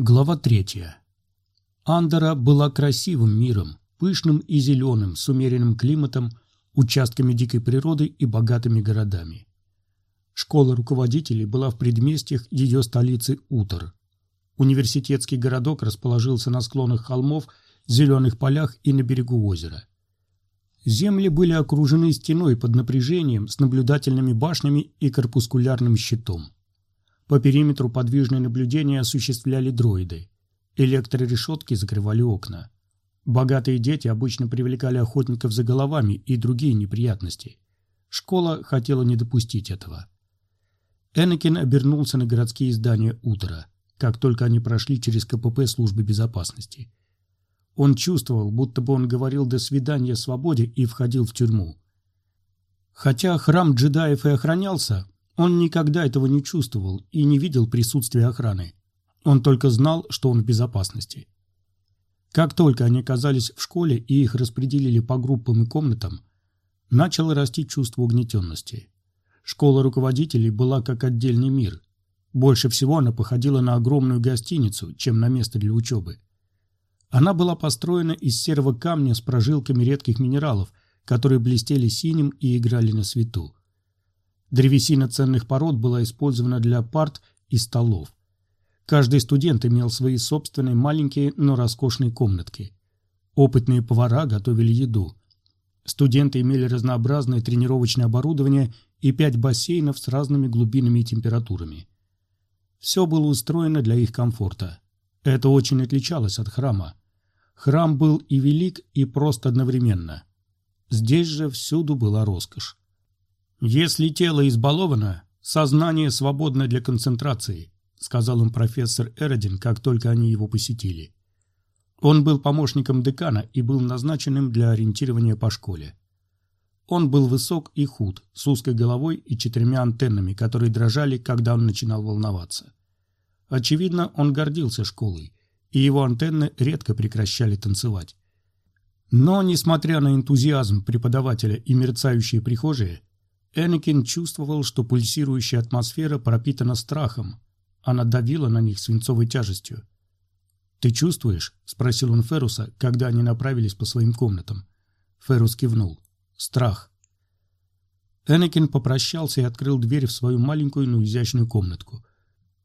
Глава третья. Андора была красивым миром, пышным и зеленым, с умеренным климатом, участками дикой природы и богатыми городами. Школа руководителей была в предместьях ее столицы Утор. Университетский городок расположился на склонах холмов, зеленых полях и на берегу озера. Земли были окружены стеной под напряжением с наблюдательными башнями и корпускулярным щитом. По периметру подвижное наблюдение осуществляли дроиды. Электрорешетки закрывали окна. Богатые дети обычно привлекали охотников за головами и другие неприятности. Школа хотела не допустить этого. Энакин обернулся на городские здания утра, как только они прошли через КПП службы безопасности. Он чувствовал, будто бы он говорил «до свидания свободе» и входил в тюрьму. Хотя храм джедаев и охранялся, он никогда этого не чувствовал и не видел присутствия охраны. Он только знал, что он в безопасности. Как только они оказались в школе и их распределили по группам и комнатам, начало расти чувство угнетенности. Школа руководителей была как отдельный мир. Больше всего она походила на огромную гостиницу, чем на место для учебы. Она была построена из серого камня с прожилками редких минералов, которые блестели синим и играли на свету. Древесина ценных пород была использована для парт и столов. Каждый студент имел свои собственные маленькие, но роскошные комнатки. Опытные повара готовили еду. Студенты имели разнообразное тренировочное оборудование и пять бассейнов с разными глубинами и температурами. Все было устроено для их комфорта. Это очень отличалось от храма. Храм был и велик, и прост одновременно. Здесь же всюду была роскошь. «Если тело избаловано, сознание свободно для концентрации», сказал им профессор Эродин, как только они его посетили. Он был помощником декана и был назначенным для ориентирования по школе. Он был высок и худ, с узкой головой и четырьмя антеннами, которые дрожали, когда он начинал волноваться. Очевидно, он гордился школой, и его антенны редко прекращали танцевать. Но, несмотря на энтузиазм преподавателя и мерцающие прихожие, Энакин чувствовал, что пульсирующая атмосфера пропитана страхом. Она давила на них свинцовой тяжестью. «Ты чувствуешь?» – спросил он Феруса, когда они направились по своим комнатам. Ферус кивнул. «Страх». Энакин попрощался и открыл дверь в свою маленькую, но изящную комнатку.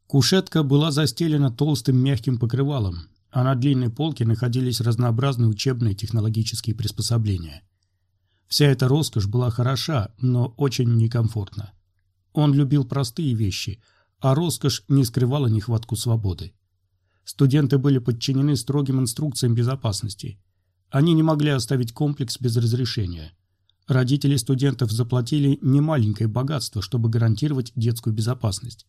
Кушетка была застелена толстым мягким покрывалом, а на длинной полке находились разнообразные учебные технологические приспособления – Вся эта роскошь была хороша, но очень некомфортна. Он любил простые вещи, а роскошь не скрывала нехватку свободы. Студенты были подчинены строгим инструкциям безопасности. Они не могли оставить комплекс без разрешения. Родители студентов заплатили немаленькое богатство, чтобы гарантировать детскую безопасность.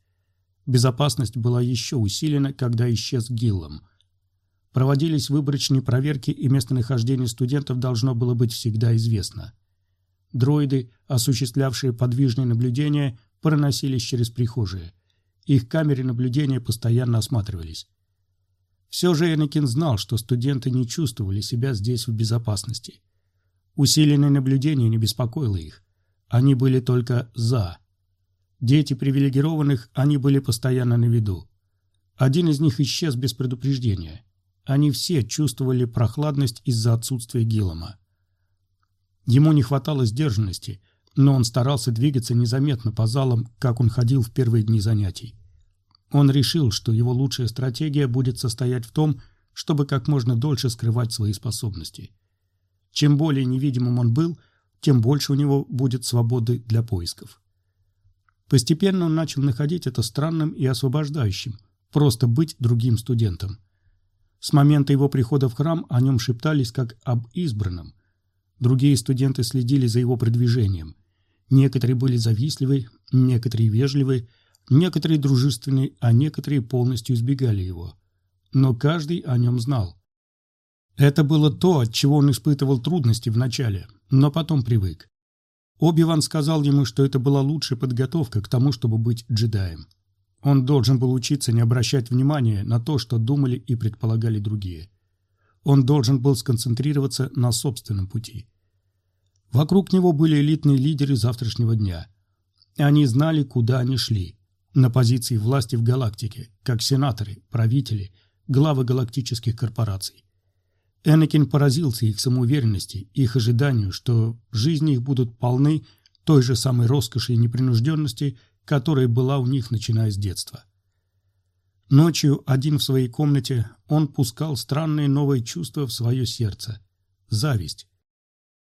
Безопасность была еще усилена, когда исчез Гиллом. Проводились выборочные проверки, и местонахождение студентов должно было быть всегда известно. Дроиды, осуществлявшие подвижные наблюдения, проносились через прихожие. Их камеры наблюдения постоянно осматривались. Все же Энакин знал, что студенты не чувствовали себя здесь в безопасности. Усиленное наблюдение не беспокоило их. Они были только «за». Дети привилегированных, они были постоянно на виду. Один из них исчез без предупреждения. Они все чувствовали прохладность из-за отсутствия Гиллома. Ему не хватало сдержанности, но он старался двигаться незаметно по залам, как он ходил в первые дни занятий. Он решил, что его лучшая стратегия будет состоять в том, чтобы как можно дольше скрывать свои способности. Чем более невидимым он был, тем больше у него будет свободы для поисков. Постепенно он начал находить это странным и освобождающим, просто быть другим студентом. С момента его прихода в храм о нем шептались как об избранном – Другие студенты следили за его продвижением. Некоторые были завистливы, некоторые вежливы, некоторые дружественны, а некоторые полностью избегали его. Но каждый о нем знал. Это было то, от чего он испытывал трудности вначале, но потом привык. Оби-Ван сказал ему, что это была лучшая подготовка к тому, чтобы быть джедаем. Он должен был учиться не обращать внимания на то, что думали и предполагали другие. Он должен был сконцентрироваться на собственном пути. Вокруг него были элитные лидеры завтрашнего дня. Они знали, куда они шли. На позиции власти в галактике, как сенаторы, правители, главы галактических корпораций. Энакин поразился их самоуверенности, их ожиданию, что жизни их будут полны той же самой роскоши и непринужденности, которая была у них, начиная с детства. Ночью, один в своей комнате, он пускал странные новые чувства в свое сердце. Зависть.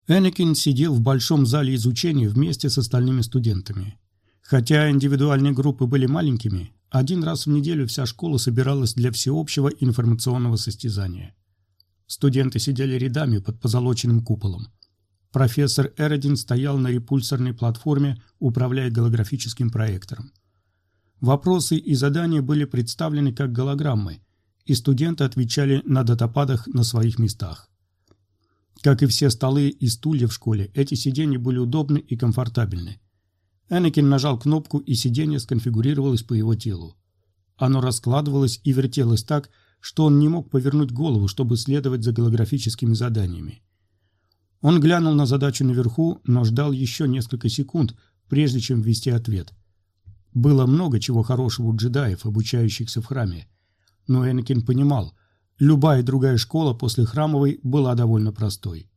Энакин сидел в большом зале изучения вместе с остальными студентами. Хотя индивидуальные группы были маленькими, один раз в неделю вся школа собиралась для всеобщего информационного состязания. Студенты сидели рядами под позолоченным куполом. Профессор Эродин стоял на репульсорной платформе, управляя голографическим проектором. Вопросы и задания были представлены как голограммы, и студенты отвечали на датападах на своих местах. Как и все столы и стулья в школе, эти сиденья были удобны и комфортабельны. Энакин нажал кнопку, и сиденье сконфигурировалось по его телу. Оно раскладывалось и вертелось так, что он не мог повернуть голову, чтобы следовать за голографическими заданиями. Он глянул на задачу наверху, но ждал еще несколько секунд, прежде чем ввести ответ. Было много чего хорошего у джедаев, обучающихся в храме. Но Энакин понимал, любая другая школа после храмовой была довольно простой.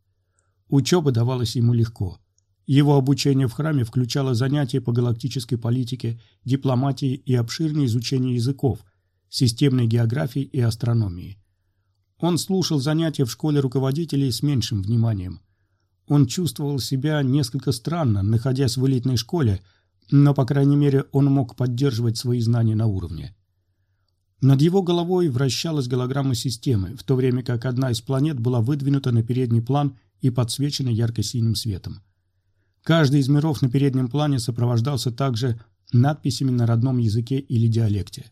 Учеба давалась ему легко. Его обучение в храме включало занятия по галактической политике, дипломатии и обширное изучение языков, системной географии и астрономии. Он слушал занятия в школе руководителей с меньшим вниманием. Он чувствовал себя несколько странно, находясь в элитной школе, но, по крайней мере, он мог поддерживать свои знания на уровне. Над его головой вращалась голограмма системы, в то время как одна из планет была выдвинута на передний план и подсвечена ярко-синим светом. Каждый из миров на переднем плане сопровождался также надписями на родном языке или диалекте.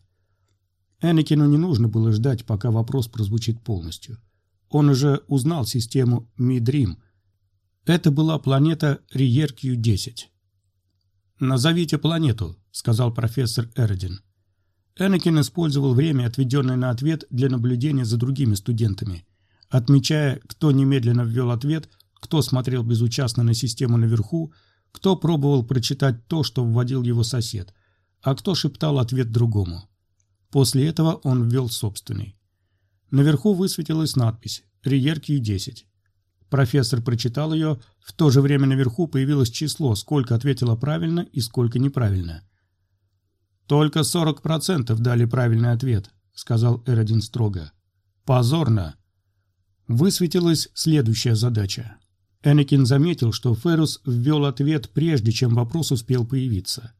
Энакину не нужно было ждать, пока вопрос прозвучит полностью. Он уже узнал систему Мидрим. Это была планета Риеркью-10. «Назовите планету», — сказал профессор Эрдин. Энакин использовал время, отведенное на ответ, для наблюдения за другими студентами, отмечая, кто немедленно ввел ответ, кто смотрел безучастно на систему наверху, кто пробовал прочитать то, что вводил его сосед, а кто шептал ответ другому. После этого он ввел собственный. Наверху высветилась надпись «Риеркью-10». Профессор прочитал ее, в то же время наверху появилось число, сколько ответило правильно и сколько неправильно. «Только 40% дали правильный ответ», — сказал Эродин строго. «Позорно!» Высветилась следующая задача. Энакин заметил, что Феррус ввел ответ, прежде чем вопрос успел появиться.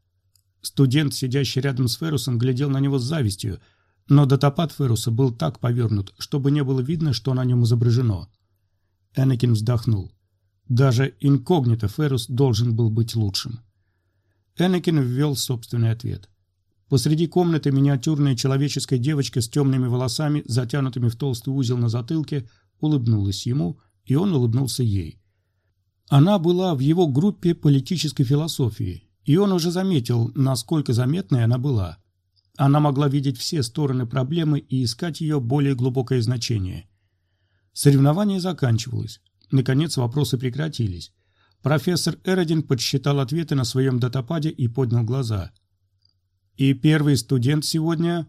Студент, сидящий рядом с Феррусом, глядел на него с завистью, но датапад Ферруса был так повернут, чтобы не было видно, что на нем изображено. Энакин вздохнул. Даже инкогнито Феррус должен был быть лучшим. Энакин ввел собственный ответ. Посреди комнаты миниатюрная человеческая девочка с темными волосами, затянутыми в толстый узел на затылке, улыбнулась ему, и он улыбнулся ей. Она была в его группе политической философии, и он уже заметил, насколько заметной она была. Она могла видеть все стороны проблемы и искать ее более глубокое значение. Соревнование заканчивалось. Наконец вопросы прекратились. Профессор Эродин подсчитал ответы на своем датападе и поднял глаза. «И первый студент сегодня...»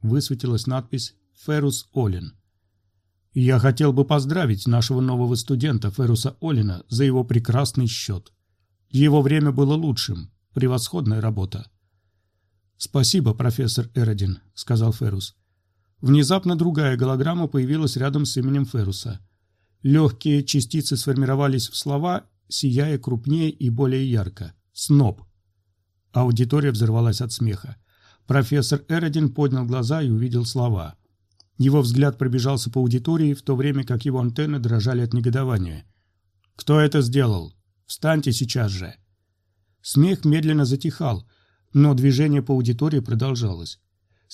Высветилась надпись «Ферус Олин». «Я хотел бы поздравить нашего нового студента Феруса Олина за его прекрасный счет. Его время было лучшим, Превосходная работа. «Спасибо, профессор Эродин», — сказал Феррус. Внезапно другая голограмма появилась рядом с именем Ферруса. Легкие частицы сформировались в слова, сияя крупнее и более ярко. «Сноб». Аудитория взорвалась от смеха. Профессор Эродин поднял глаза и увидел слова. Его взгляд пробежался по аудитории, в то время как его антенны дрожали от негодования. «Кто это сделал? Встаньте сейчас же!» Смех медленно затихал, но движение по аудитории продолжалось.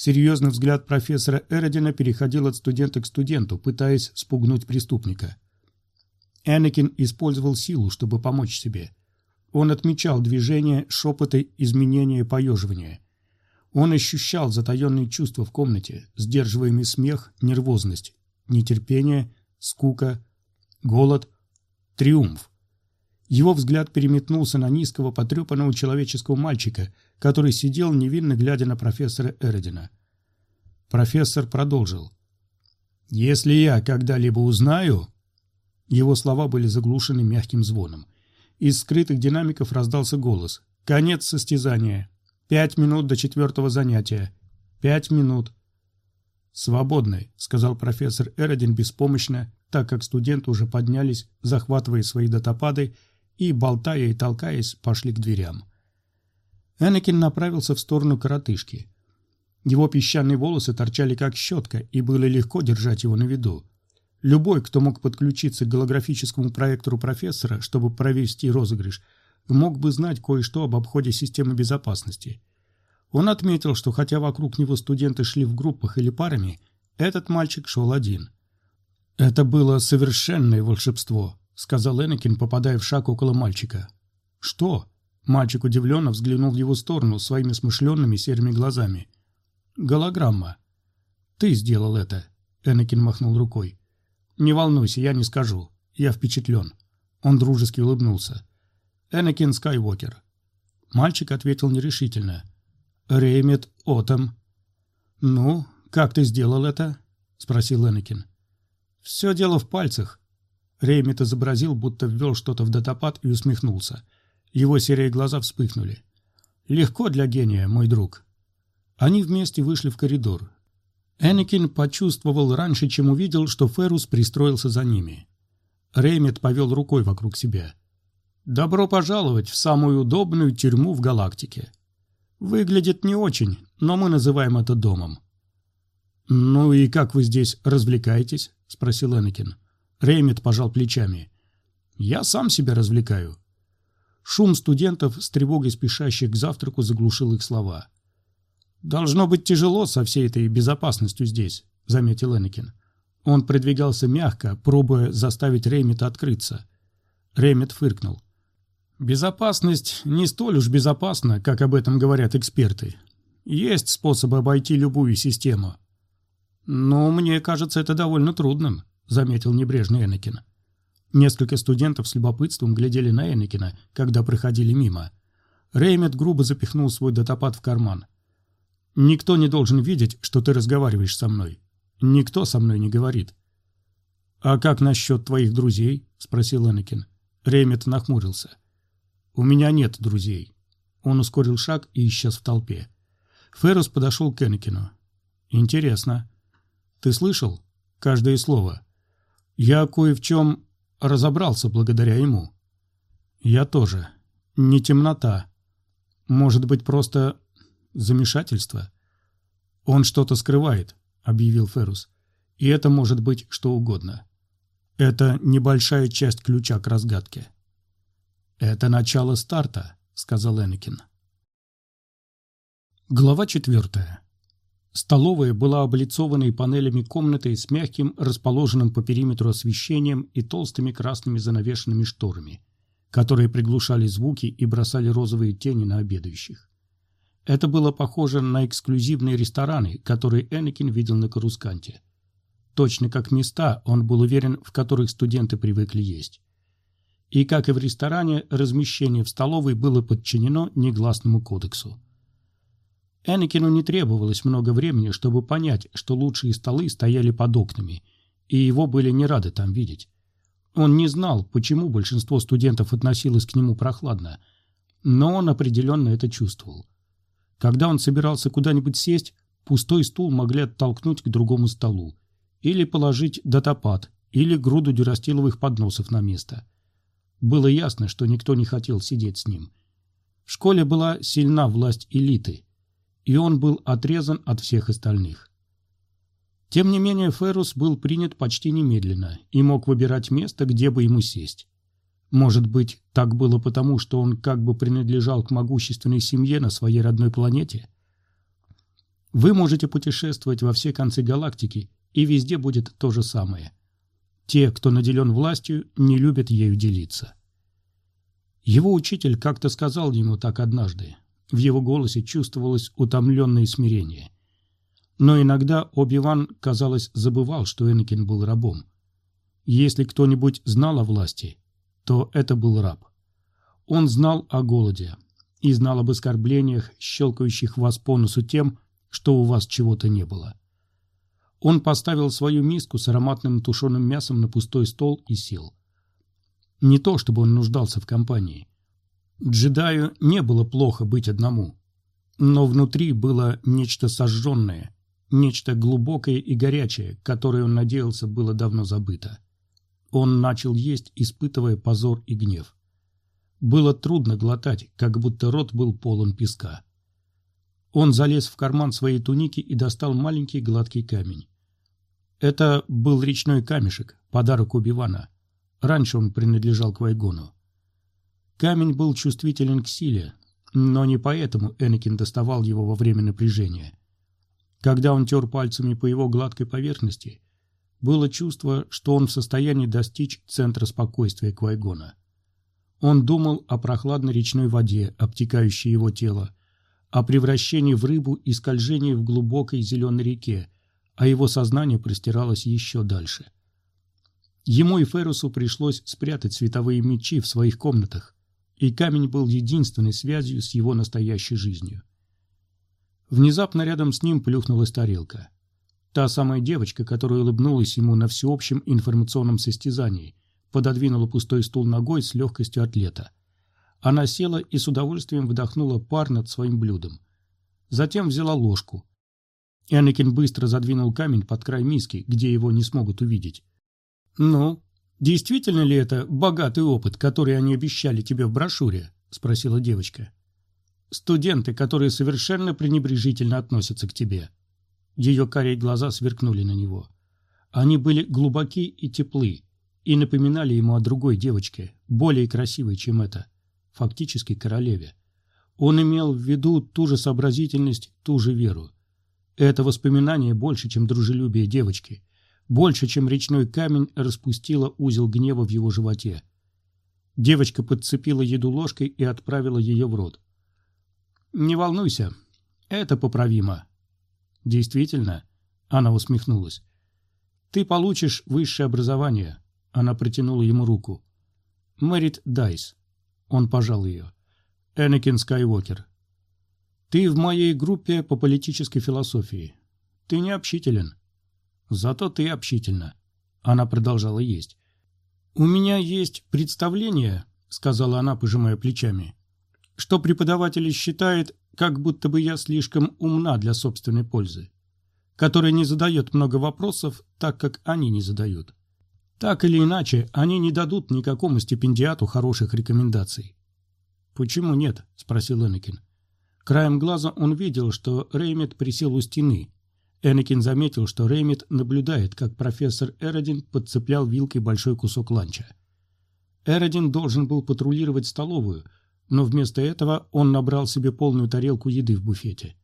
Серьезный взгляд профессора Эродина переходил от студента к студенту, пытаясь спугнуть преступника. Энакин использовал силу, чтобы помочь себе. Он отмечал движения, шепоты, изменения, поеживания. Он ощущал затаенные чувства в комнате, сдерживаемый смех, нервозность, нетерпение, скука, голод, триумф. Его взгляд переметнулся на низкого, потрепанного человеческого мальчика, который сидел, невинно глядя на профессора Эрдина. Профессор продолжил. «Если я когда-либо узнаю...» Его слова были заглушены мягким звоном. Из скрытых динамиков раздался голос. «Конец состязания. Пять минут до четвертого занятия. Пять минут». «Свободны», — сказал профессор Эродин беспомощно, так как студенты уже поднялись, захватывая свои датапады, и, болтая и толкаясь, пошли к дверям. Энакин направился в сторону коротышки. Его песчаные волосы торчали как щетка, и было легко держать его на виду. Любой, кто мог подключиться к голографическому проектору профессора, чтобы провести розыгрыш, мог бы знать кое-что об обходе системы безопасности. Он отметил, что хотя вокруг него студенты шли в группах или парами, этот мальчик шел один. «Это было совершенное волшебство», — сказал Энакин, попадая в шаг около мальчика. «Что?» Мальчик удивленно взглянул в его сторону своими смышленными серыми глазами. «Голограмма». «Ты сделал это», — Энакин махнул рукой. «Не волнуйся, я не скажу. Я впечатлен». Он дружески улыбнулся. «Энакин Скайуокер». Мальчик ответил нерешительно. «Реймет Отом». «Ну, как ты сделал это?» — спросил Энакин. «Все дело в пальцах». Реймет изобразил, будто ввел что-то в датапад и усмехнулся. Его серые глаза вспыхнули. «Легко для гения, мой друг». Они вместе вышли в коридор. Энакин почувствовал раньше, чем увидел, что Ферус пристроился за ними. Реймет повел рукой вокруг себя. «Добро пожаловать в самую удобную тюрьму в галактике. Выглядит не очень, но мы называем это домом». «Ну и как вы здесь развлекаетесь?» — спросил Энакин. Реймет пожал плечами. «Я сам себя развлекаю. Шум студентов с тревогой спешащих к завтраку заглушил их слова. «Должно быть тяжело со всей этой безопасностью здесь», — заметил Энакин. Он продвигался мягко, пробуя заставить Ремета открыться. Ремет фыркнул. «Безопасность не столь уж безопасна, как об этом говорят эксперты. Есть способы обойти любую систему». «Но мне кажется это довольно трудным», — заметил небрежный Энакин. Несколько студентов с любопытством глядели на Энакина, когда проходили мимо. Реймет грубо запихнул свой датапад в карман. «Никто не должен видеть, что ты разговариваешь со мной. Никто со мной не говорит». «А как насчет твоих друзей?» — спросил Энакин. Реймет нахмурился. «У меня нет друзей». Он ускорил шаг и исчез в толпе. Феррус подошел к Энакину. «Интересно. Ты слышал? Каждое слово. Я кое в чем разобрался благодаря ему. Я тоже. Не темнота. Может быть, просто замешательство. Он что-то скрывает, объявил Ферус. И это может быть что угодно. Это небольшая часть ключа к разгадке. Это начало старта, сказал Энакин. Глава четвертая. Столовая была облицованной панелями комнатой с мягким, расположенным по периметру освещением и толстыми красными занавешенными шторами, которые приглушали звуки и бросали розовые тени на обедающих. Это было похоже на эксклюзивные рестораны, которые Энакин видел на Карусканте. Точно как места, он был уверен, в которых студенты привыкли есть. И, как и в ресторане, размещение в столовой было подчинено негласному кодексу. Энакину не требовалось много времени, чтобы понять, что лучшие столы стояли под окнами, и его были не рады там видеть. Он не знал, почему большинство студентов относилось к нему прохладно, но он определенно это чувствовал. Когда он собирался куда-нибудь сесть, пустой стул могли оттолкнуть к другому столу, или положить датапад, или груду дюрастиловых подносов на место. Было ясно, что никто не хотел сидеть с ним. В школе была сильна власть элиты – и он был отрезан от всех остальных. Тем не менее, Феррус был принят почти немедленно и мог выбирать место, где бы ему сесть. Может быть, так было потому, что он как бы принадлежал к могущественной семье на своей родной планете? Вы можете путешествовать во все концы галактики, и везде будет то же самое. Те, кто наделен властью, не любят ею делиться. Его учитель как-то сказал ему так однажды, в его голосе чувствовалось утомленное смирение. Но иногда Оби-Ван, казалось, забывал, что Энакин был рабом. Если кто-нибудь знал о власти, то это был раб. Он знал о голоде и знал об оскорблениях, щелкающих вас по носу тем, что у вас чего-то не было. Он поставил свою миску с ароматным тушеным мясом на пустой стол и сел. Не то, чтобы он нуждался в компании. Джедаю не было плохо быть одному. Но внутри было нечто сожженное, нечто глубокое и горячее, которое он надеялся было давно забыто. Он начал есть, испытывая позор и гнев. Было трудно глотать, как будто рот был полон песка. Он залез в карман своей туники и достал маленький гладкий камень. Это был речной камешек, подарок Убивана. Раньше он принадлежал к Вайгону. Камень был чувствителен к силе, но не поэтому Энакин доставал его во время напряжения. Когда он тер пальцами по его гладкой поверхности, было чувство, что он в состоянии достичь центра спокойствия Квайгона. Он думал о прохладной речной воде, обтекающей его тело, о превращении в рыбу и скольжении в глубокой зеленой реке, а его сознание простиралось еще дальше. Ему и Феррусу пришлось спрятать световые мечи в своих комнатах, и камень был единственной связью с его настоящей жизнью. Внезапно рядом с ним плюхнулась тарелка. Та самая девочка, которая улыбнулась ему на всеобщем информационном состязании, пододвинула пустой стул ногой с легкостью атлета. Она села и с удовольствием вдохнула пар над своим блюдом. Затем взяла ложку. Энакин быстро задвинул камень под край миски, где его не смогут увидеть. «Ну, действительно ли это богатый опыт, который они обещали тебе в брошюре?» – спросила девочка. «Студенты, которые совершенно пренебрежительно относятся к тебе». Ее карие глаза сверкнули на него. Они были глубоки и теплы, и напоминали ему о другой девочке, более красивой, чем эта, фактически королеве. Он имел в виду ту же сообразительность, ту же веру. Это воспоминание больше, чем дружелюбие девочки, больше, чем речной камень распустило узел гнева в его животе. Девочка подцепила еду ложкой и отправила ее в рот. «Не волнуйся, это поправимо». «Действительно?» — она усмехнулась. «Ты получишь высшее образование. Она протянула ему руку. «Мэрит Дайс». Он пожал ее. «Энакин Скайуокер». «Ты в моей группе по политической философии. Ты не общителен». «Зато ты общительна». Она продолжала есть. «У меня есть представление», — сказала она, пожимая плечами, «что преподаватель считает, как будто бы я слишком умна для собственной пользы, который не задает много вопросов, так как они не задают. Так или иначе, они не дадут никакому стипендиату хороших рекомендаций. «Почему нет?» – спросил Энакин. Краем глаза он видел, что Реймет присел у стены. Энакин заметил, что Реймет наблюдает, как профессор Эродин подцеплял вилкой большой кусок ланча. Эродин должен был патрулировать столовую, но вместо этого он набрал себе полную тарелку еды в буфете.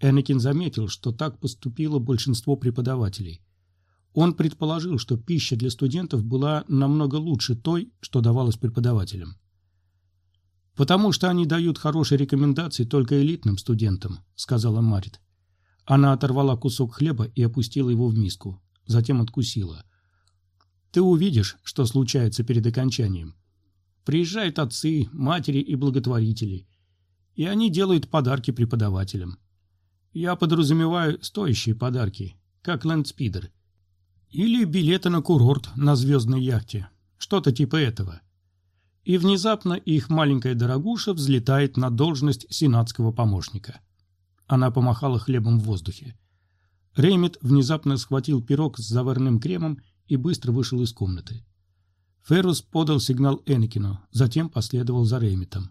Энакин заметил, что так поступило большинство преподавателей. Он предположил, что пища для студентов была намного лучше той, что давалась преподавателям. «Потому что они дают хорошие рекомендации только элитным студентам», — сказала Марит. Она оторвала кусок хлеба и опустила его в миску, затем откусила. «Ты увидишь, что случается перед окончанием. Приезжают отцы, матери и благотворители, и они делают подарки преподавателям. Я подразумеваю стоящие подарки, как лэндспидер — или билеты на курорт на звездной яхте. Что-то типа этого. И внезапно их маленькая дорогуша взлетает на должность сенатского помощника. Она помахала хлебом в воздухе. Ремит внезапно схватил пирог с заварным кремом и быстро вышел из комнаты. Феррус подал сигнал Энакину, затем последовал за Ремитом.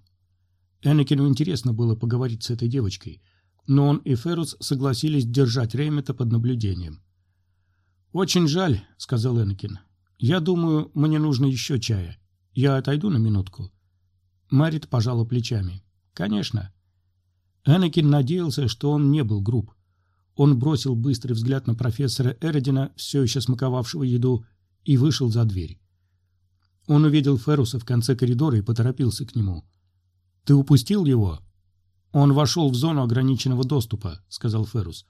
Энакину интересно было поговорить с этой девочкой, но он и Феррус согласились держать Ремита под наблюдением. «Очень жаль», — сказал Энакин. «Я думаю, мне нужно еще чая. Я отойду на минутку». Марит пожала плечами. «Конечно». Энакин надеялся, что он не был груб. Он бросил быстрый взгляд на профессора Эродина, все еще смаковавшего еду, и вышел за дверь. Он увидел Феруса в конце коридора и поторопился к нему. «Ты упустил его?» «Он вошел в зону ограниченного доступа», — сказал Ферус.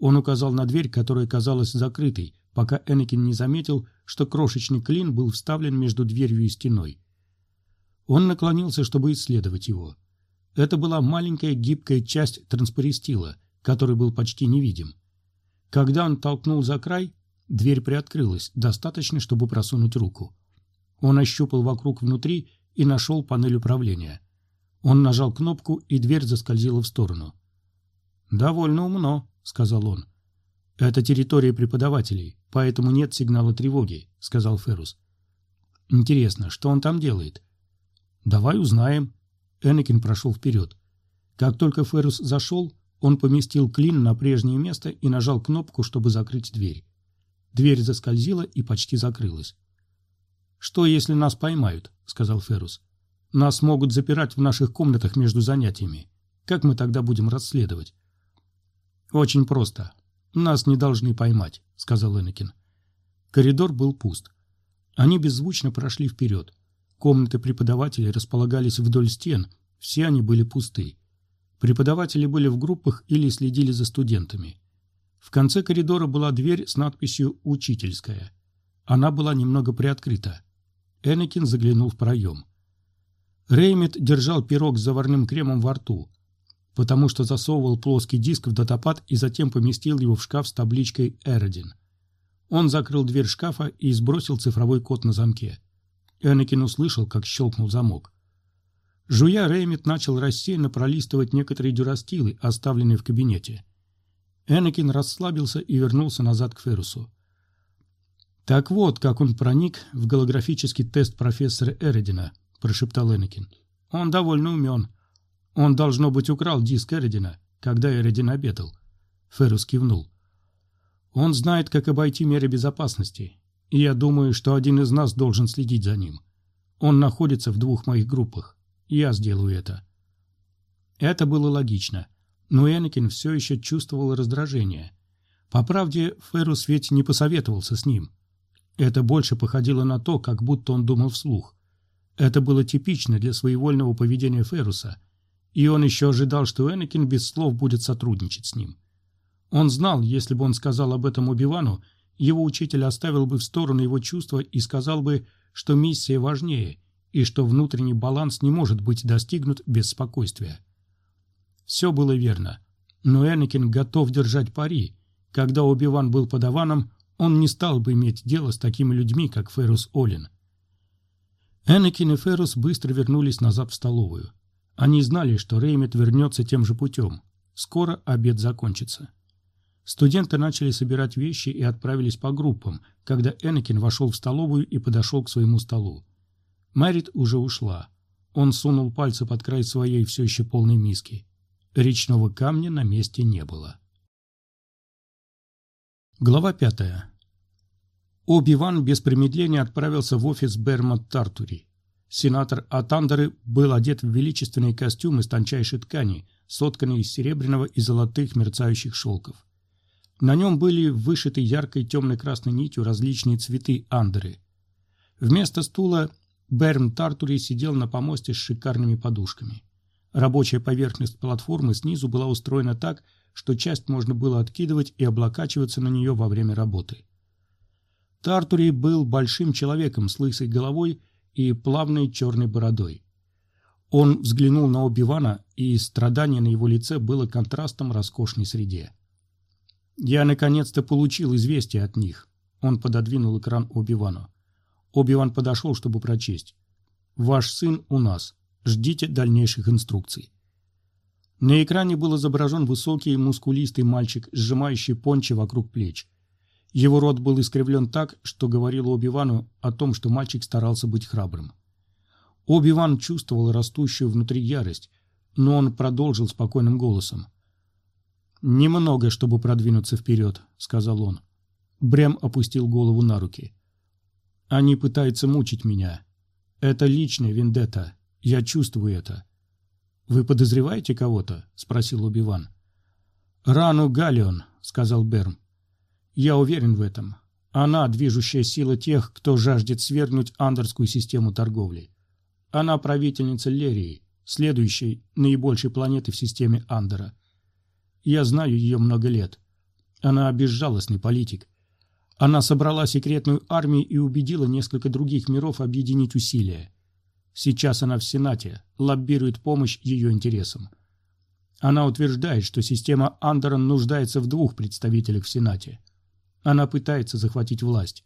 Он указал на дверь, которая казалась закрытой, пока Энакин не заметил, что крошечный клин был вставлен между дверью и стеной. Он наклонился, чтобы исследовать его. Это была маленькая гибкая часть транспористила, который был почти невидим. Когда он толкнул за край, дверь приоткрылась, достаточно, чтобы просунуть руку. Он ощупал вокруг внутри и нашел панель управления. Он нажал кнопку, и дверь заскользила в сторону. «Довольно умно», — сказал он. «Это территория преподавателей, поэтому нет сигнала тревоги», — сказал Феррус. «Интересно, что он там делает?» «Давай узнаем». Энакин прошел вперед. Как только Феррус зашел, он поместил клин на прежнее место и нажал кнопку, чтобы закрыть дверь. Дверь заскользила и почти закрылась. «Что, если нас поймают?» — сказал Феррус. «Нас могут запирать в наших комнатах между занятиями. Как мы тогда будем расследовать?» «Очень просто. Нас не должны поймать», — сказал Энакин. Коридор был пуст. Они беззвучно прошли вперед. Комнаты преподавателей располагались вдоль стен, все они были пусты. Преподаватели были в группах или следили за студентами. В конце коридора была дверь с надписью «Учительская». Она была немного приоткрыта. Энакин заглянул в проем. Реймит держал пирог с заварным кремом во рту потому что засовывал плоский диск в датапад и затем поместил его в шкаф с табличкой «Эродин». Он закрыл дверь шкафа и сбросил цифровой код на замке. Энакин услышал, как щелкнул замок. Жуя, Реймит начал рассеянно пролистывать некоторые дюрастилы, оставленные в кабинете. Энакин расслабился и вернулся назад к Феррусу. «Так вот, как он проник в голографический тест профессора Эродина», – прошептал Энакин. «Он довольно умен. Он, должно быть, украл диск Эридина, когда Эридин обедал. Феррус кивнул. Он знает, как обойти меры безопасности, и я думаю, что один из нас должен следить за ним. Он находится в двух моих группах. Я сделаю это. Это было логично, но Энакин все еще чувствовал раздражение. По правде, Феррус ведь не посоветовался с ним. Это больше походило на то, как будто он думал вслух. Это было типично для своевольного поведения Ферруса – и он еще ожидал, что Энакин без слов будет сотрудничать с ним. Он знал, если бы он сказал об этом Убивану, его учитель оставил бы в сторону его чувства и сказал бы, что миссия важнее и что внутренний баланс не может быть достигнут без спокойствия. Все было верно, но Энакин готов держать пари. Когда Убиван был подаваном, он не стал бы иметь дело с такими людьми, как Феррус Олин. Энакин и Феррус быстро вернулись назад в столовую. Они знали, что Реймет вернется тем же путем. Скоро обед закончится. Студенты начали собирать вещи и отправились по группам, когда Энакин вошел в столовую и подошел к своему столу. Мэрит уже ушла. Он сунул пальцы под край своей все еще полной миски. Речного камня на месте не было. Глава пятая. Оби-Ван без промедления отправился в офис Бермат Тартури. Сенатор Атандеры был одет в величественный костюм из тончайшей ткани, сотканный из серебряного и золотых мерцающих шелков. На нем были вышиты яркой темно-красной нитью различные цветы андеры. Вместо стула Берн Тартури сидел на помосте с шикарными подушками. Рабочая поверхность платформы снизу была устроена так, что часть можно было откидывать и облокачиваться на нее во время работы. Тартури был большим человеком с лысой головой и плавной черной бородой. Он взглянул на Оби-Вана, и страдание на его лице было контрастом роскошной среде. «Я наконец-то получил известие от них», — он пододвинул экран Оби-Вану. Оби-Ван подошел, чтобы прочесть. «Ваш сын у нас. Ждите дальнейших инструкций». На экране был изображен высокий мускулистый мальчик, сжимающий пончи вокруг плеч. Его рот был искривлен так, что говорило Оби-Вану о том, что мальчик старался быть храбрым. Оби-Ван чувствовал растущую внутри ярость, но он продолжил спокойным голосом. «Немного, чтобы продвинуться вперед», — сказал он. Брем опустил голову на руки. «Они пытаются мучить меня. Это личная вендетта. Я чувствую это». «Вы подозреваете кого-то?» — спросил Оби-Ван. «Рану Галион», — сказал Берм. Я уверен в этом. Она – движущая сила тех, кто жаждет свергнуть андерскую систему торговли. Она правительница Лерии, следующей, наибольшей планеты в системе Андера. Я знаю ее много лет. Она безжалостный политик. Она собрала секретную армию и убедила несколько других миров объединить усилия. Сейчас она в Сенате, лоббирует помощь ее интересам. Она утверждает, что система Андерон нуждается в двух представителях в Сенате. Она пытается захватить власть.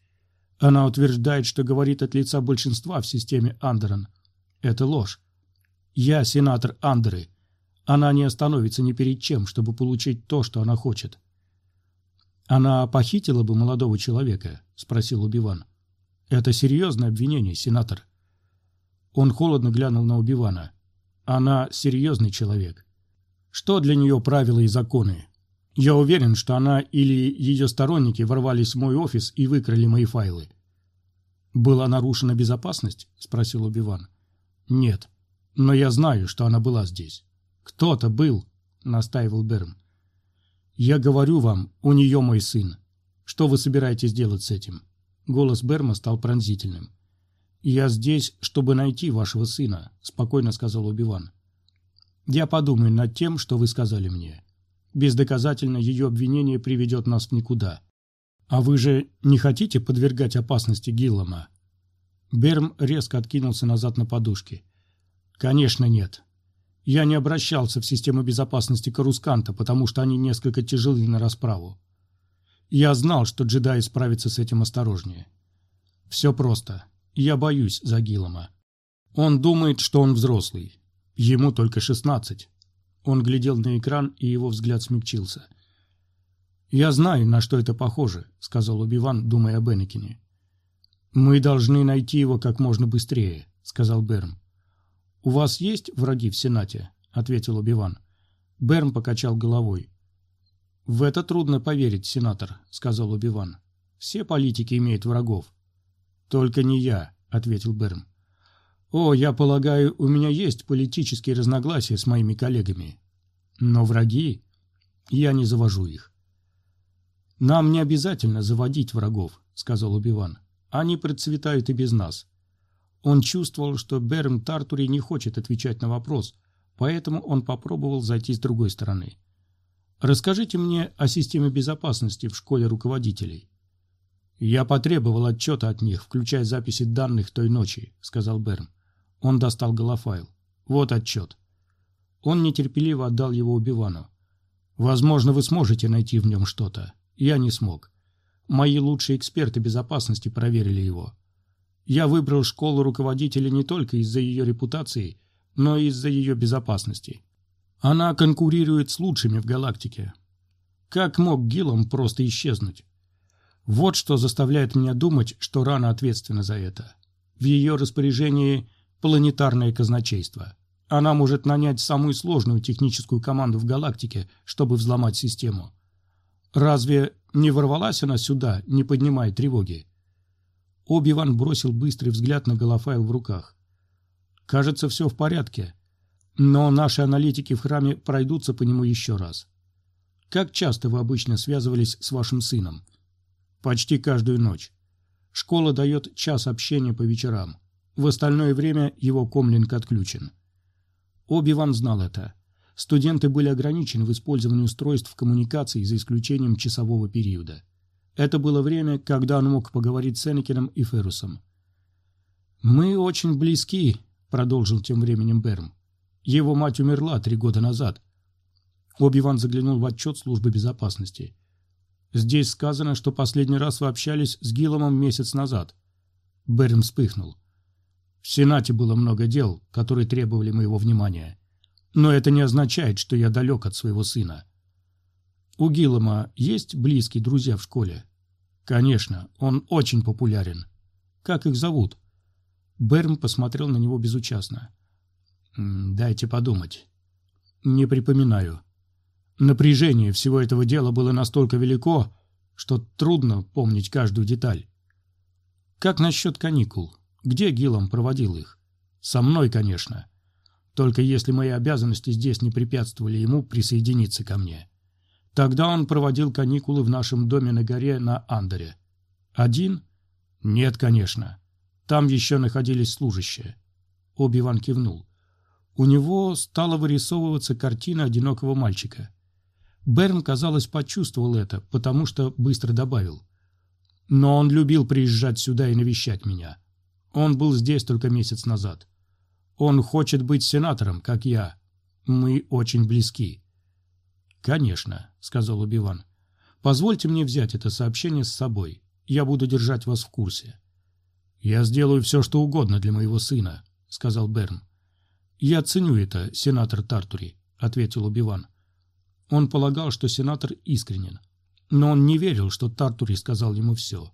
Она утверждает, что говорит от лица большинства в системе Андерон. Это ложь. Я сенатор Андеры. Она не остановится ни перед чем, чтобы получить то, что она хочет. «Она похитила бы молодого человека?» – спросил Убиван. «Это серьезное обвинение, сенатор». Он холодно глянул на Убивана. «Она серьезный человек. Что для нее правила и законы? Я уверен, что она или ее сторонники ворвались в мой офис и выкрали мои файлы». «Была нарушена безопасность?» – спросил Убиван. «Нет. Но я знаю, что она была здесь». «Кто-то был», – настаивал Берн. «Я говорю вам, у нее мой сын. Что вы собираетесь делать с этим?» Голос Берма стал пронзительным. «Я здесь, чтобы найти вашего сына», – спокойно сказал Убиван. «Я подумаю над тем, что вы сказали мне. Бездоказательно ее обвинение приведет нас никуда. А вы же не хотите подвергать опасности Гиллама?» Берм резко откинулся назад на подушке. «Конечно нет. Я не обращался в систему безопасности Карусканта, потому что они несколько тяжелы на расправу. Я знал, что джедаи справятся с этим осторожнее. Все просто. Я боюсь за Гилома. Он думает, что он взрослый. Ему только шестнадцать. Он глядел на экран, и его взгляд смягчился. «Я знаю, на что это похоже», — сказал Убиван, думая об Энакине. «Мы должны найти его как можно быстрее», — сказал Берн. «У вас есть враги в Сенате?» – ответил Убиван. Берн покачал головой. «В это трудно поверить, сенатор», – сказал Убиван. «Все политики имеют врагов». «Только не я», – ответил Берн. «О, я полагаю, у меня есть политические разногласия с моими коллегами. Но враги? Я не завожу их». «Нам не обязательно заводить врагов», — сказал Убиван. «Они процветают и без нас. Он чувствовал, что Берн Тартури не хочет отвечать на вопрос, поэтому он попробовал зайти с другой стороны. «Расскажите мне о системе безопасности в школе руководителей». «Я потребовал отчета от них, включая записи данных той ночи», — сказал Берн. Он достал голофайл. «Вот отчет». Он нетерпеливо отдал его Убивану. «Возможно, вы сможете найти в нем что-то. Я не смог. Мои лучшие эксперты безопасности проверили его. Я выбрал школу руководителя не только из-за ее репутации, но и из-за ее безопасности. Она конкурирует с лучшими в галактике. Как мог Гиллом просто исчезнуть? Вот что заставляет меня думать, что рано ответственна за это. В ее распоряжении планетарное казначейство. Она может нанять самую сложную техническую команду в галактике, чтобы взломать систему. Разве не ворвалась она сюда, не поднимая тревоги? Оби-Ван бросил быстрый взгляд на голофайл в руках. «Кажется, все в порядке. Но наши аналитики в храме пройдутся по нему еще раз. Как часто вы обычно связывались с вашим сыном?» «Почти каждую ночь. Школа дает час общения по вечерам. В остальное время его комлинг отключен». Оби-Ван знал это. Студенты были ограничены в использовании устройств коммуникации за исключением часового периода. Это было время, когда он мог поговорить с Энакином и Ферусом. «Мы очень близки», — продолжил тем временем Берн. «Его мать умерла три года назад». Оби-Ван заглянул в отчет службы безопасности. «Здесь сказано, что последний раз вы общались с Гилломом месяц назад». Берн вспыхнул. «В Сенате было много дел, которые требовали моего внимания. Но это не означает, что я далек от своего сына». У Гиллома есть близкие друзья в школе? Конечно, он очень популярен. Как их зовут? Берм посмотрел на него безучастно. Дайте подумать. Не припоминаю. Напряжение всего этого дела было настолько велико, что трудно помнить каждую деталь. Как насчет каникул? Где Гиллом проводил их? Со мной, конечно. Только если мои обязанности здесь не препятствовали ему присоединиться ко мне. Тогда он проводил каникулы в нашем доме на горе на Андере. Один? Нет, конечно. Там еще находились служащие. Оби-Ван кивнул. У него стала вырисовываться картина одинокого мальчика. Берн, казалось, почувствовал это, потому что быстро добавил. Но он любил приезжать сюда и навещать меня. Он был здесь только месяц назад. Он хочет быть сенатором, как я. Мы очень близки. «Конечно», — сказал Убиван. «Позвольте мне взять это сообщение с собой. Я буду держать вас в курсе». «Я сделаю все, что угодно для моего сына», — сказал Берн. «Я ценю это, сенатор Тартури», — ответил Убиван. Он полагал, что сенатор искренен. Но он не верил, что Тартури сказал ему все.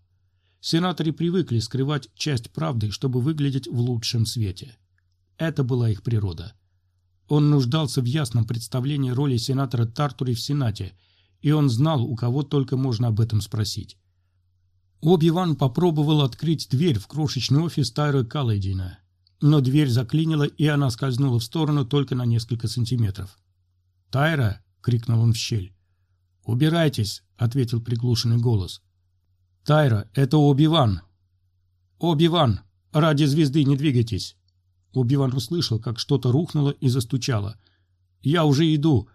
Сенаторы привыкли скрывать часть правды, чтобы выглядеть в лучшем свете. Это была их природа. Он нуждался в ясном представлении роли сенатора Тартури в Сенате, и он знал, у кого только можно об этом спросить. Оби-Ван попробовал открыть дверь в крошечный офис Тайра Каллайдина, но дверь заклинила, и она скользнула в сторону только на несколько сантиметров. «Тайра!» — крикнул он в щель. «Убирайтесь!» — ответил приглушенный голос. «Тайра, это Оби-Ван!» «Оби-Ван! Ради звезды не двигайтесь!» Оби-Ван услышал, как что-то рухнуло и застучало. «Я уже иду!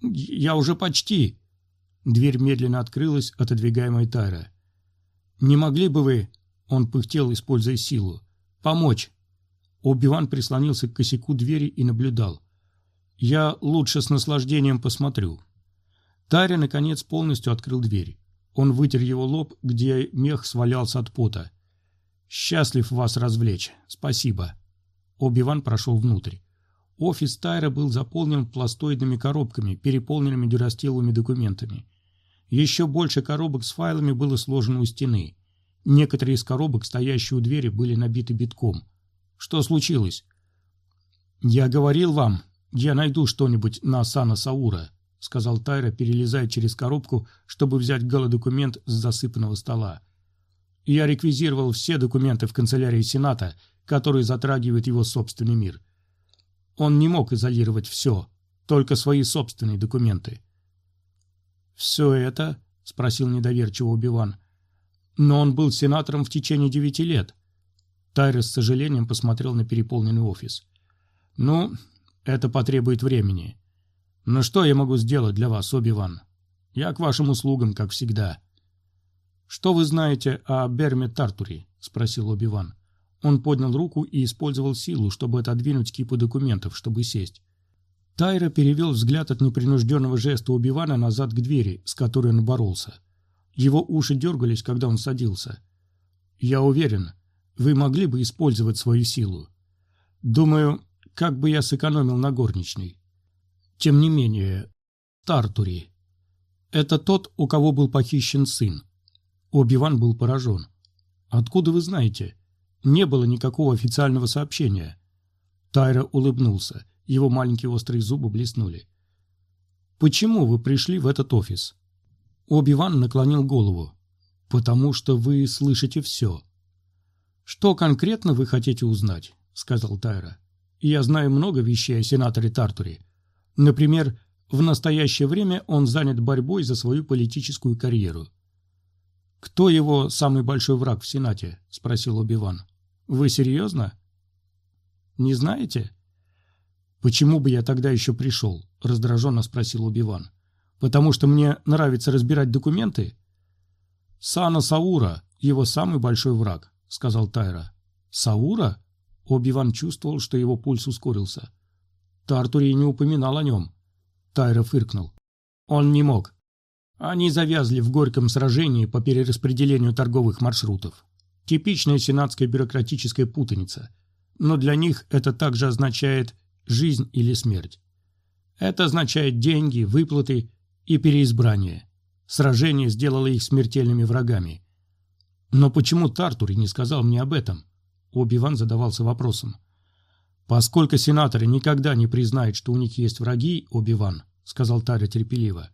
Я уже почти!» Дверь медленно открылась, отодвигаемая Тайра. «Не могли бы вы...» — он пыхтел, используя силу. «Помочь!» Оби-Ван прислонился к косяку двери и наблюдал. «Я лучше с наслаждением посмотрю». Таря, наконец, полностью открыл дверь. Он вытер его лоб, где мех свалялся от пота. «Счастлив вас развлечь. Спасибо». Оби-Ван прошел внутрь. Офис Тайра был заполнен пластоидными коробками, переполненными дюрастиловыми документами. Еще больше коробок с файлами было сложено у стены. Некоторые из коробок, стоящие у двери, были набиты битком. Что случилось? «Я говорил вам, я найду что-нибудь на Асана Саура», — сказал Тайра, перелезая через коробку, чтобы взять голодокумент с засыпанного стола. «Я реквизировал все документы в канцелярии Сената, который затрагивает его собственный мир. Он не мог изолировать все, только свои собственные документы. «Все это?» — спросил недоверчиво Убиван. «Но он был сенатором в течение девяти лет». Тайрес с сожалением посмотрел на переполненный офис. «Ну, это потребует времени. Но что я могу сделать для вас, Оби-Ван? Я к вашим услугам, как всегда». «Что вы знаете о Берме Тартури?» — спросил Оби-Ван. Он поднял руку и использовал силу, чтобы отодвинуть кипу документов, чтобы сесть. Тайра перевел взгляд от непринужденного жеста Убивана назад к двери, с которой он боролся. Его уши дергались, когда он садился. «Я уверен, вы могли бы использовать свою силу. Думаю, как бы я сэкономил на горничной. Тем не менее, Тартури. Это тот, у кого был похищен сын. Оби-Ван был поражен. Откуда вы знаете? Не было никакого официального сообщения. Тайра улыбнулся. Его маленькие острые зубы блеснули. «Почему вы пришли в этот офис?» Оби-Ван наклонил голову. «Потому что вы слышите все». «Что конкретно вы хотите узнать?» — сказал Тайра. «Я знаю много вещей о сенаторе Тартуре. Например, в настоящее время он занят борьбой за свою политическую карьеру. «Кто его самый большой враг в Сенате?» — спросил Оби-Ван. «Вы серьезно?» «Не знаете?» «Почему бы я тогда еще пришел?» — раздраженно спросил Оби-Ван. «Потому что мне нравится разбирать документы?» «Сана Саура, его самый большой враг», — сказал Тайра. «Саура?» Оби-Ван чувствовал, что его пульс ускорился. Тартури не упоминал о нем. Тайра фыркнул. Он не мог. Они завязли в горьком сражении по перераспределению торговых маршрутов. Типичная сенатская бюрократическая путаница. Но для них это также означает жизнь или смерть. Это означает деньги, выплаты и переизбрание. Сражение сделало их смертельными врагами. Но почему Тартури не сказал мне об этом? Оби-Ван задавался вопросом. Поскольку сенаторы никогда не признают, что у них есть враги, Оби-Ван, сказал Таря терпеливо,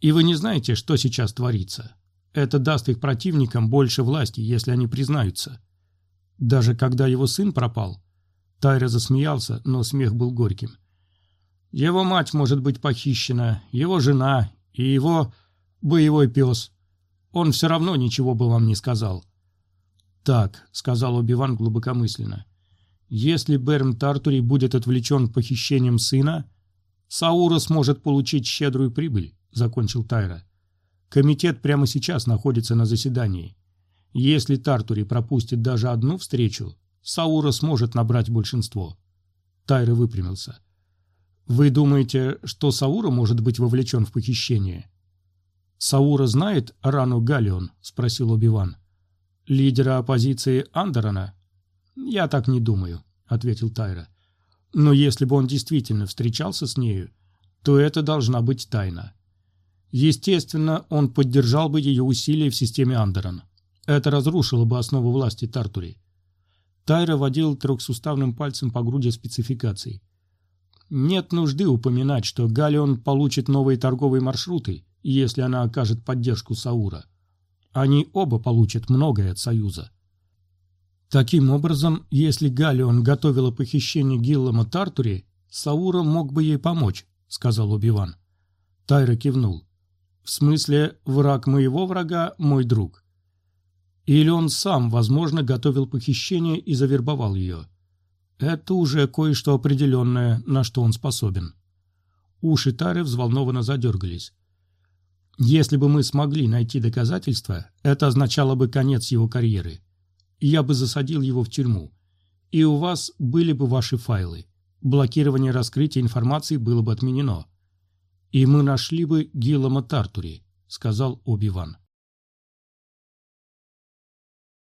и вы не знаете, что сейчас творится. Это даст их противникам больше власти, если они признаются. Даже когда его сын пропал, Тайра засмеялся, но смех был горьким. Его мать может быть похищена, его жена и его боевой пес. Он все равно ничего бы вам не сказал. «Так», — сказал Убиван глубокомысленно, — «если Берн Тартури будет отвлечен похищением сына, Саура сможет получить щедрую прибыль. — закончил Тайра. «Комитет прямо сейчас находится на заседании. Если Тартури пропустит даже одну встречу, Саура сможет набрать большинство». Тайра выпрямился. Вы думаете, что Саура может быть вовлечен в похищение? Саура знает Рану Галион? Спросил Обиван. Лидера оппозиции Андерона? Я так не думаю, ответил Тайра. Но если бы он действительно встречался с нею, то это должна быть тайна. Естественно, он поддержал бы ее усилия в системе Андерон. Это разрушило бы основу власти Тартури. Тайра водил трехсуставным пальцем по груди спецификаций. Нет нужды упоминать, что Галион получит новые торговые маршруты, если она окажет поддержку Саура. Они оба получат многое от Союза. Таким образом, если Галион готовила похищение Гиллама Тартури, Саура мог бы ей помочь, сказал Убиван. Тайра кивнул. В смысле, враг моего врага – мой друг. Или он сам, возможно, готовил похищение и завербовал ее. Это уже кое-что определенное, на что он способен. Уши Тары взволнованно задергались. Если бы мы смогли найти доказательства, это означало бы конец его карьеры. Я бы засадил его в тюрьму. И у вас были бы ваши файлы. Блокирование раскрытия информации было бы отменено. И мы нашли бы Гиллама Тартури, сказал Оби-Ван.